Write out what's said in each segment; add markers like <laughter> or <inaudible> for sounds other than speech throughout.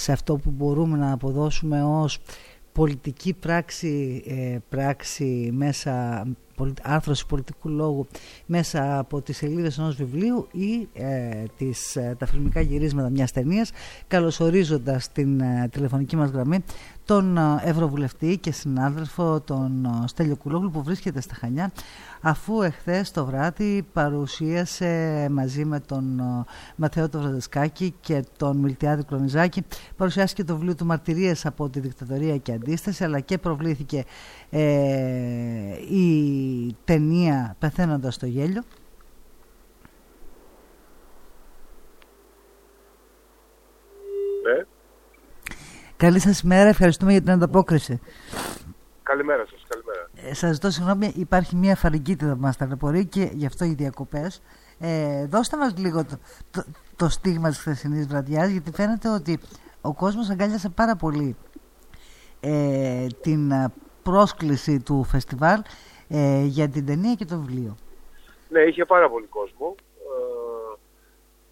σε αυτό που μπορούμε να αποδώσουμε ως πολιτική πράξη, ε, πράξη μέσα άρθρωση πολιτικού λόγου μέσα από τις σελίδες ενός βιβλίου ή ε, τις, ε, τα φιλμικά γυρίσματα μιας ταινίας καλωσορίζοντας την ε, τηλεφωνική μας γραμμή τον ε, Ευρωβουλευτή και συνάδελφο τον Στέλιο Κουλόγλου που βρίσκεται στα Χανιά αφού εχθές το βράδυ παρουσίασε μαζί με τον Μαθαίο Βραδεσκάκη και τον Μιλτιάδη Κλονιζάκη παρουσιάστηκε το βιβλίο του Μαρτυρίες από τη Δικτατορία και Αντίσταση αλλά και προβλήθηκε ε, η ταινία «Πεθαίνοντας στο γέλιο». Καλή σας ημέρα, ευχαριστούμε για την ανταπόκριση. Καλημέρα σας, καλημέρα. Ε, σας ζητώ συγγνώμη, υπάρχει μια φαρικίτιδα που μας ταλαιπωρεί και γι' αυτό οι διακοπές. Ε, δώστε μας λίγο το, το, το στίγμα της χθεσινής βραδιάς, γιατί φαίνεται ότι ο κόσμος αγκάλιασε πάρα πολύ ε, την πρόσκληση του φεστιβάλ ε, για την ταινία και το βιβλίο. Ναι, είχε πάρα πολύ κόσμο. Ε,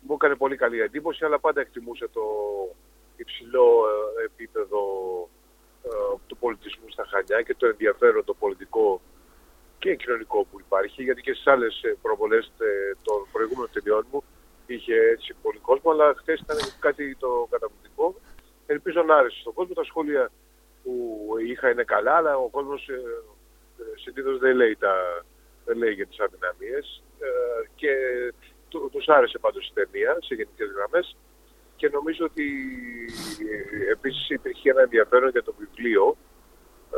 μου έκανε πολύ καλή εντύπωση, αλλά πάντα εκτιμούσε το υψηλό ε, επίπεδο ε, του πολιτισμού στα Χανιά και το ενδιαφέρον το πολιτικό και κοινωνικό που υπάρχει, γιατί και στις άλλες ε, προβολές των προηγούμενων ταινιών μου είχε έτσι πολύ κόσμο, αλλά χθες ήταν κάτι το καταπληκτικό. Ελπίζω να άρεσε στον κόσμο. Τα σχόλια που είχα είναι καλά, αλλά ο κόσμος ε, ε, συνήθως δεν λέει, τα, δεν λέει για τις αδυναμίες ε, και του, τους άρεσε πάντως η ταινία σε γενικές γραμμές και νομίζω ότι ε, επίσης υπήρχε ένα ενδιαφέρον για το βιβλίο,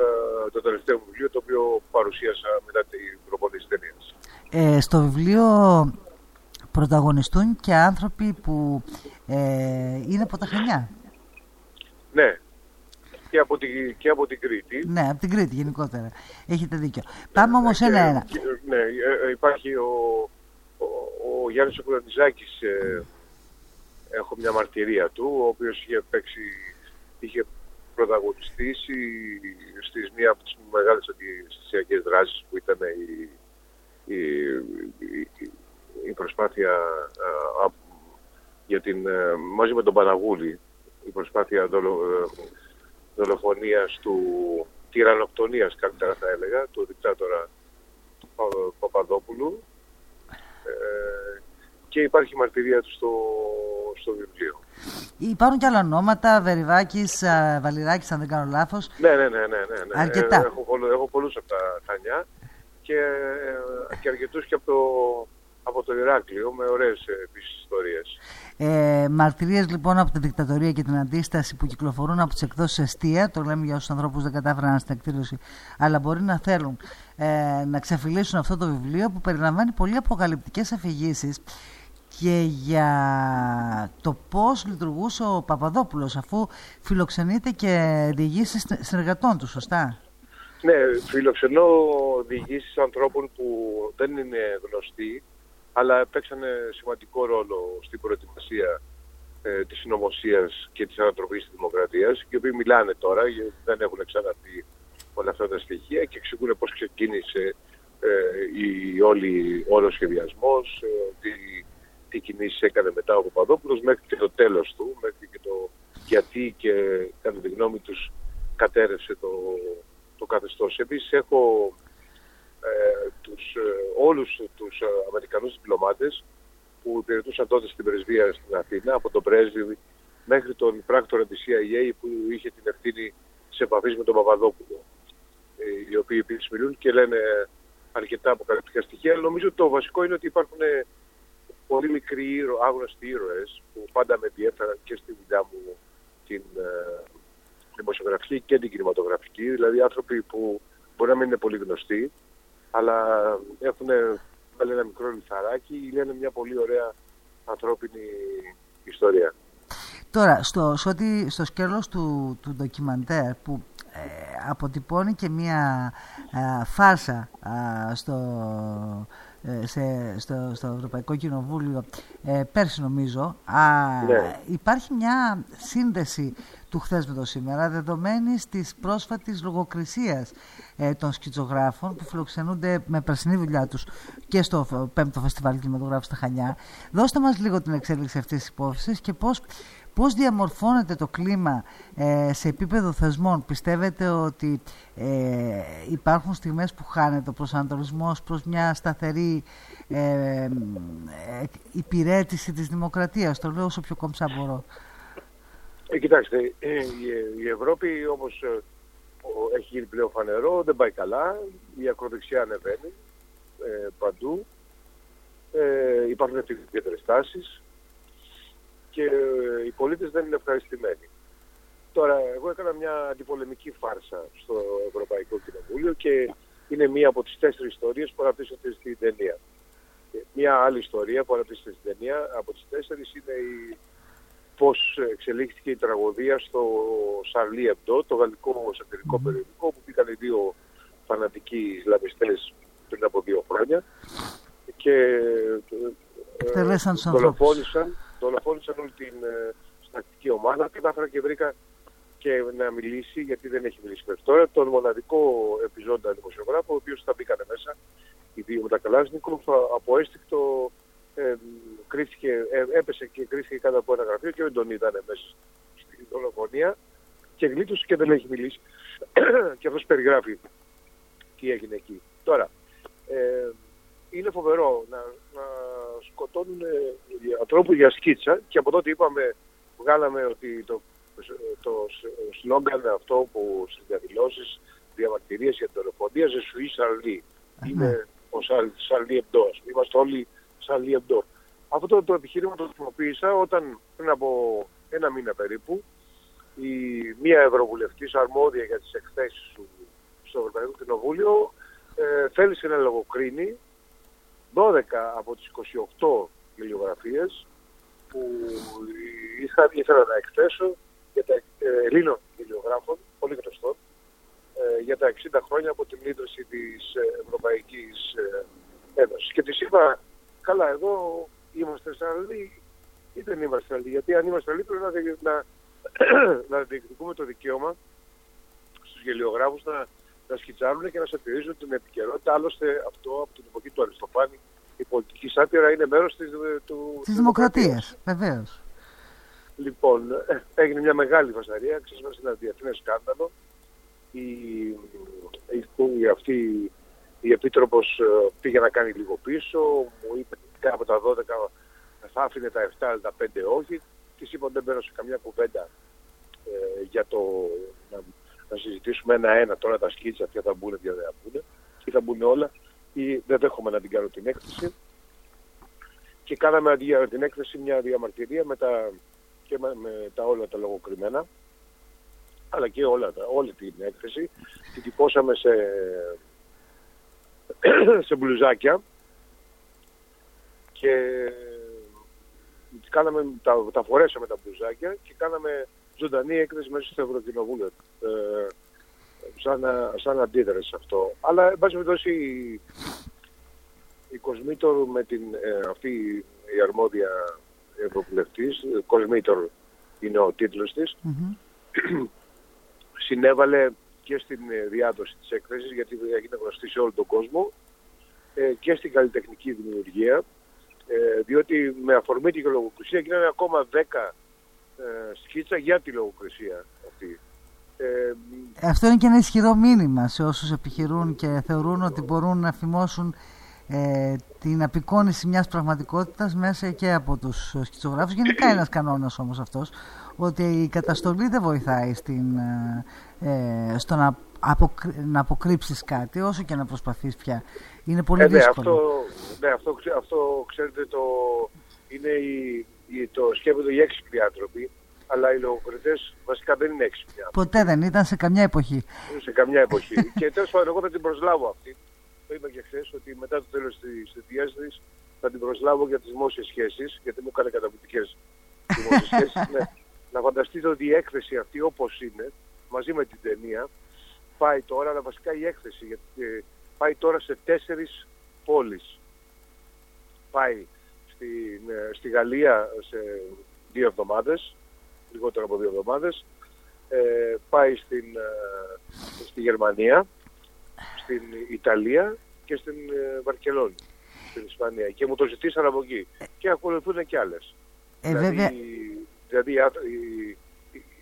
ε, το τελευταίο βιβλίο το οποίο παρουσίασα μετά την προπονή της ταινίας. Ε, στο βιβλίο πρωταγωνιστούν και άνθρωποι που ε, είναι από τα Χανιά. Ναι, και από, την, και από την Κρήτη. Ναι, από την Κρήτη γενικότερα. Έχετε δίκιο. Πάμε όμως ένα-ένα. Ναι, ε, ε, υπάρχει ο, ο, ο Γιάννης ε, έχω μια μαρτυρία του, ο οποίος είχε παίξει, είχε πρωταγωνιστήσει στις μία από τις μεγάλες αντιστασιακές δράσεις που ήταν η, η, η, η προσπάθεια για την, μαζί με τον Παναγούλη, η προσπάθεια δολο, δολοφονίας του τυραννοκτονίας καλύτερα θα έλεγα, του δικτάτορα του Παπαδόπουλου. Ε, και υπάρχει μαρτυρία του στο, στο βιβλίο. Υπάρχουν και άλλα ονόματα, Βεριβάκης, Βαλιράκης αν δεν κάνω λάθος. Ναι, ναι, ναι, ναι, ναι. ναι. Αρκετά. Ε, έχω, έχω πολλούς από τα Χανιά και, ε, και αρκετούς και από το, από το Ηράκλειο με ωραίες επίσης ιστορίες. Ε, μαρτυρίες λοιπόν από τη δικτατορία και την αντίσταση που κυκλοφορούν από τις εκδόσεις αιστεία, το λέμε για όσους ανθρώπους δεν κατάφεραν στην εκτήρωση, αλλά μπορεί να θέλουν ε, να ξεφυλίσουν αυτό το βιβλίο που περιλαμβάνει πολύ αποκαλυπτικές αφηγήσεις και για το πώς λειτουργούσε ο Παπαδόπουλος αφού φιλοξενείται και διηγήσεις συνεργατών του, σωστά; Ναι, φιλοξενώ διηγήσεις ανθρώπων που δεν είναι γνωστοί αλλά παίξανε σημαντικό ρόλο στην προετοιμασία ε, της συνωμοσίας και της ανατροπής της δημοκρατίας οι οποίοι μιλάνε τώρα, γιατί δεν έχουν ξαναπεί όλα αυτά τα στοιχεία και εξηγούν πώς ξεκίνησε ε, η, όλη, όλο ο σχεδιασμός, ε, τι, τι κινήσεις έκανε μετά ο Παπαδόπουλος μέχρι και το τέλος του, μέχρι και το γιατί και κατά τη γνώμη τους κατέρευσε το, το καθεστώς. Επίσης έχω ε, τους, ε, όλους τους ε, Αμερικανούς διπλωμάτες που υπηρετούσαν τότε στην πρεσβεία στην Αθήνα, από τον πρέσβη μέχρι τον πράκτορα της CIA που είχε την ευθύνη σε επαφή με τον Παπαδόπουλο. Οι οποίοι επίσης μιλούν και λένε αρκετά αποκαλυπτικά στοιχεία. Νομίζω ότι το βασικό είναι ότι υπάρχουν πολύ μικροί ήρωε, άγνωστοι ήρωες που πάντα με ενδιέφεραν και στη δουλειά μου την ε, δημοσιογραφική και την κινηματογραφική. Δηλαδή άνθρωποι που μπορεί να μην είναι πολύ γνωστοί, αλλά έχουν βάλει ένα μικρό λιθαράκι, λένε μια πολύ ωραία ανθρώπινη ιστορία. Τώρα, στο, στο σκέλος του, του ντοκιμαντέρ που ε, αποτυπώνει και μια ε, φάρσα στο, ε, σε, στο, στο Ευρωπαϊκό Κοινοβούλιο ε, πέρσι νομίζω ναι. υπάρχει μια σύνδεση του χθες με το σήμερα δεδομένη της πρόσφατης λογοκρισίας ε, των σκητσογράφων που φιλοξενούνται με πρασινή δουλειά τους και στο 5ο Φεστιβάλ Κινηματογράφου στα Χανιά. Δώστε μας λίγο την εξέλιξη αυτής της υπόθεσης και πώς Πώς διαμορφώνεται το κλίμα ε, σε επίπεδο θεσμών; Πιστεύετε ότι ε, υπάρχουν στιγμές που χάνεται ο προσανατολισμός προς μια σταθερή ε, υπηρέτηση της δημοκρατίας; Το λέω όσο πιο κόμψα μπορώ. Ε, κοιτάξτε, η, Ευρώπη όπως έχει γίνει πλέον φανερό, δεν πάει καλά. Η ακροδεξιά ανεβαίνει παντού. Ε, υπάρχουν ιδιαίτερες τάσεις και ε, οι πολίτες δεν είναι ευχαριστημένοι. Τώρα, εγώ έκανα μια αντιπολεμική φάρσα στο Ευρωπαϊκό Κοινοβούλιο και είναι μία από τις τέσσερις ιστορίες που αναπτύσσονται στην ταινία. Μία άλλη ιστορία που αναπτύσσεται στην ταινία από τις τέσσερις είναι η... πώς εξελίχθηκε η τραγωδία στο Σαρλί Εμπτό, το γαλλικό σατυρικό περιοδικό, που πήγαν οι δύο φανατικοί Ισλαμιστές πριν από δύο χρόνια και ε, δολοφόνησαν, δολοφόνησαν όλη την ε, στακτική ομάδα. Κατάφερα και βρήκα και να μιλήσει, γιατί δεν έχει μιλήσει μέχρι τώρα, τον μοναδικό επιζώντα δημοσιογράφο, ο οποίος θα μπήκανε μέσα, οι δύο με τα Καλάσνικοφ, από έστικτο ε, κρίθηκε, ε, έπεσε και κρίθηκε κάτω από ένα γραφείο και δεν τον είδανε μέσα στη δολοφονία και γλίτωσε και δεν έχει μιλήσει. <clears throat> και αυτός περιγράφει τι έγινε εκεί. Τώρα, ε, είναι φοβερό να, να σκοτώνουν ε, ανθρώπου για σκίτσα και από τότε είπαμε, βγάλαμε ότι το, το σλόγκαν αυτό που στις διαδηλώσεις διαμαρτυρίες για την δολοφονία «Je suis Είναι ο Σαρλί Εμπντό. Είμαστε όλοι Σαρλί Εμπντό. Αυτό το, το επιχείρημα το χρησιμοποίησα όταν πριν από ένα μήνα περίπου η μία Ευρωβουλευτής αρμόδια για τις εκθέσεις του στο Ευρωπαϊκό Κοινοβούλιο ε, θέλησε να λογοκρίνει 12 από τις 28 βιβλιογραφίες που είχα, ήθελα να εκθέσω για τα ε, Ελλήνων βιβλιογράφων, πολύ γνωστών, ε, για τα 60 χρόνια από την ίδρυση της ε, Ευρωπαϊκής ε, Ένωσης. Και της είπα, καλά, εδώ είμαστε Αλλοί ή δεν είμαστε Αλλοί. Γιατί αν είμαστε Αλλοί πρέπει να, να, <clears throat> να διεκδικούμε το δικαίωμα στους γελιογράφους να να σκητσάρουν και να σατυρίζουν την επικαιρότητα. Άλλωστε αυτό από την εποχή του Αριστοφάνη η πολιτική σάτυρα είναι μέρος της, του, της δημοκρατίας. Βεβαίως. Λοιπόν, ε, έγινε μια μεγάλη φασαρία, ξέσπασε ένα διεθνές σκάνδαλο. Η, η, η, αυτή η Επίτροπος ε, πήγε να κάνει λίγο πίσω, μου είπε από τα 12 θα άφηνε τα 7 αλλά τα 5 όχι. Της είπα δεν μπαίνω σε καμιά κουβέντα ε, για το να να συζητήσουμε ένα-ένα τώρα τα σκίτσα, ποια θα μπουν, ποια δεν θα μπουν, ή θα μπουν όλα, ή δεν δέχομαι να την κάνω την έκθεση. Και κάναμε αντί την έκθεση μια διαμαρτυρία με τα, και με, τα όλα τα λογοκριμένα, αλλά και όλα, όλη την έκθεση. Την τυπώσαμε σε, <clears throat> σε μπλουζάκια και κάναμε, τα, τα φορέσαμε τα μπλουζάκια και κάναμε ζωντανή έκθεση μέσα στο Ευρωκοινοβούλιο. Ε, σαν, σαν αντίδραση σε αυτό. Αλλά, εν πάση περιπτώσει, η, η Κοσμήτορ με την, ε, αυτή η αρμόδια ευρωβουλευτής, Κοσμήτορ είναι ο τίτλος της, <clears throat> συνέβαλε και στην ε, διάδοση της έκθεσης, γιατί έγινε γνωστή σε όλο τον κόσμο, ε, και στην καλλιτεχνική δημιουργία, ε, διότι με αφορμή τη λογοκρισία γίνανε ακόμα 10 ε, σκίτσα για τη λογοκρισία αυτή. Ε, Αυτό είναι και ένα ισχυρό μήνυμα σε όσους επιχειρούν και θεωρούν ότι μπορούν να φημώσουν ε, την απεικόνηση μιας πραγματικότητας μέσα και από τους σκητσογράφους. Γενικά είναι ένας κανόνας όμως αυτός, ότι η καταστολή δεν βοηθάει στην, ε, στο να, αποκρύ, να αποκρύψεις κάτι, όσο και να προσπαθείς πια. Είναι πολύ ε, ναι, δύσκολο. Αυτό, ναι, αυτό, αυτό ξέρετε το, είναι η, το σκέφτονται οι έξυπνοι άνθρωποι, αλλά οι λογοκριτές βασικά δεν είναι έξυπνοι άνθρωποι. Ποτέ δεν ήταν σε καμιά εποχή. Σε καμιά εποχή. <laughs> και τέλος πάντων, εγώ θα την προσλάβω αυτή. Το είπα και χθες ότι μετά το τέλος της θητείας της θα την προσλάβω για τις δημόσιες σχέσεις, γιατί μου έκανε καταπληκτικές δημόσιες <laughs> σχέσεις. Ναι. Να φανταστείτε ότι η έκθεση αυτή όπως είναι, μαζί με την ταινία, πάει τώρα, αλλά βασικά η έκθεση γιατί ε, πάει τώρα σε τέσσερις πόλεις. Πάει στην, ε, στη Γαλλία σε δύο εβδομάδες, λιγότερο από δύο εβδομάδες. Ε, πάει στην, ε, στη Γερμανία, στην Ιταλία και στην ε, Βαρκελόνη, στην Ισπανία. Και μου το ζητήσαν από εκεί. Και ακολουθούν και άλλες. Ε, δηλαδή, βέβαια, Δηλαδή η,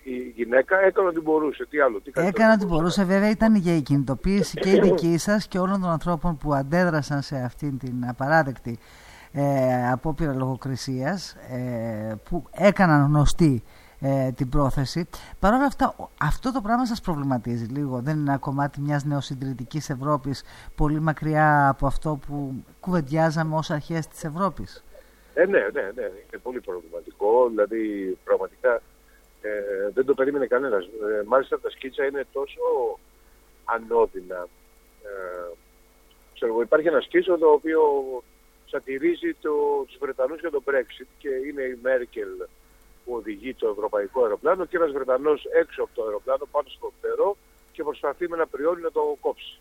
η, γυναίκα έκανε ό,τι μπορούσε. Τι άλλο, τι έκανε ό,τι μπορούσε. Βέβαια ήταν για η κινητοποίηση και η <coughs> δική σας και όλων των ανθρώπων που αντέδρασαν σε αυτήν την απαράδεκτη ε, απόπειρα λογοκρισίας ε, που έκαναν γνωστή ε, την πρόθεση. Παρ' όλα αυτά, αυτό το πράγμα σας προβληματίζει λίγο; Δεν είναι ένα κομμάτι μιας νεοσυντηρητικής Ευρώπης πολύ μακριά από αυτό που κουβεντιάζαμε ως αρχές της Ευρώπης; Ε, ναι, ναι, ναι, είναι πολύ προβληματικό. Δηλαδή, πραγματικά ε, δεν το περίμενε κανένας. Ε, μάλιστα, τα σκίτσα είναι τόσο ανώδυνα. Ε, ξέρω, υπάρχει ένα σκίτσο το οποίο σατυρίζει το, τους Βρετανούς για το Brexit και είναι η Μέρκελ που οδηγεί το ευρωπαϊκό αεροπλάνο και ένας Βρετανός έξω από το αεροπλάνο πάνω στο φτερό και προσπαθεί με ένα πριόνι να το κόψει.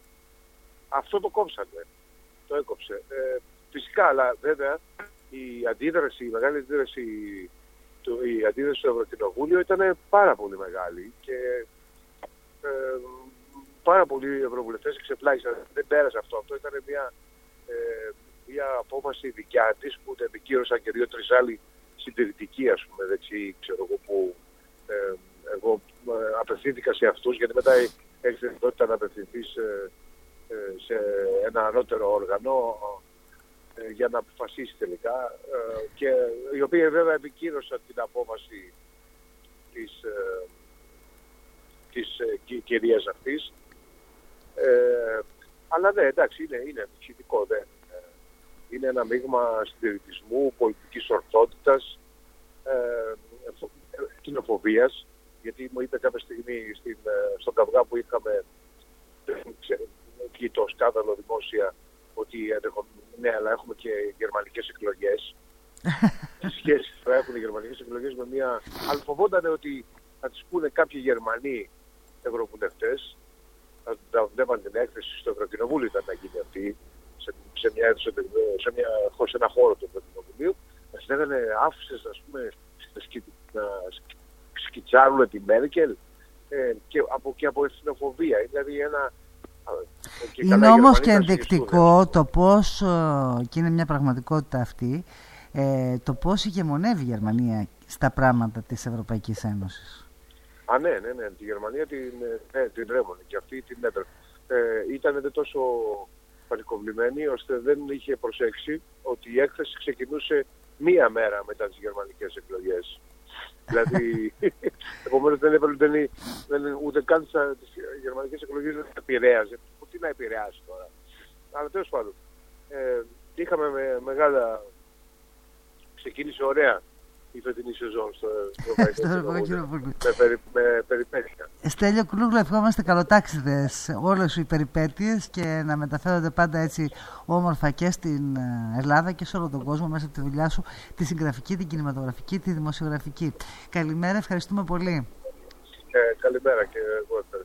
Αυτό το κόψανε. Το έκοψε. Ε, φυσικά, αλλά βέβαια η αντίδραση, η μεγάλη αντίδραση, το, η αντίδραση στο Ευρωκοινοβούλιο ήταν πάρα πολύ μεγάλη και ε, πάρα πολλοί ευρωβουλευτές εξεπλάγησαν. Δεν πέρασε αυτό. Αυτό ήταν μια, ε, μια απόφαση δικιά της που την επικύρωσαν και δύο-τρεις άλλοι συντηρητικοί ας πούμε δεξί, ξέρω εγώ που ε, εγώ ε, απευθύνθηκα σε αυτούς γιατί μετά έχεις δυνατότητα να απευθυνθείς ε, ε, σε ένα ανώτερο όργανο ε, για να αποφασίσεις τελικά και οι οποίοι βέβαια επικύρωσαν την απόφαση της, της κυρίας αυτής. Αλλά ναι εντάξει είναι, είναι φυσικό δεν είναι ένα μείγμα συντηρητισμού, πολιτικής ορθότητας, ε, κοινοφοβίας, γιατί μου είπε κάποια στιγμή στην, ε, στον καυγά που είχαμε εκεί το σκάνδαλο δημόσια ότι ναι, αλλά έχουμε και γερμανικές εκλογές. Τι σχέση θα έχουν οι γερμανικές εκλογές με μια... Αλλά φοβόταν ότι θα τις πούνε κάποιοι Γερμανοί ευρωβουλευτές, θα βλέπαν την έκθεση στο Ευρωκοινοβούλιο ήταν να γίνει αυτή, σε, μια, σε, σε, μια, σε ένα χώρο του Ευρωκοινοβουλίου, μας λέγανε άφησες ας πούμε να σκιτσάρουν τη Μέρκελ ε, και από, και από ευθυνοφοβία. Δηλαδή ένα είναι όμως και ενδεικτικό το πώς, ε, και είναι μια πραγματικότητα αυτή, ε, το πώς ηγεμονεύει η Γερμανία στα πράγματα της Ευρωπαϊκής Ένωσης. Α, ναι, ναι, ναι. Τη Γερμανία την, ε, ναι, την ρέμονε και αυτή την έτρεπε. Ε, ήταν τόσο πανικοβλημένη ώστε δεν είχε προσέξει ότι η έκθεση ξεκινούσε μία μέρα μετά τις γερμανικές εκλογές. δηλαδή, <laughs> επομένως δεν έπρεπε δεν, δεν, ούτε καν τις γερμανικές εκλογές δεν επηρέαζε. Τι να επηρεάσει τώρα. Αλλά τέλος πάντων, ε, είχαμε με, μεγάλα, ξεκίνησε ωραία η φετινή σεζόν στο <laughs> Ευρωπαϊκό Κοινοβούλιο. Με, περι, με περιπέτεια. Στέλιο Κλούγλου, ευχόμαστε καλοτάξιδες όλες οι περιπέτειες και να μεταφέρονται πάντα έτσι όμορφα και στην ε, Ελλάδα και σε όλο τον κόσμο μέσα από τη δουλειά σου, τη συγγραφική, την κινηματογραφική, τη δημοσιογραφική. Καλημέρα, ευχαριστούμε πολύ. Ε, καλημέρα και εγώ ευχαριστώ.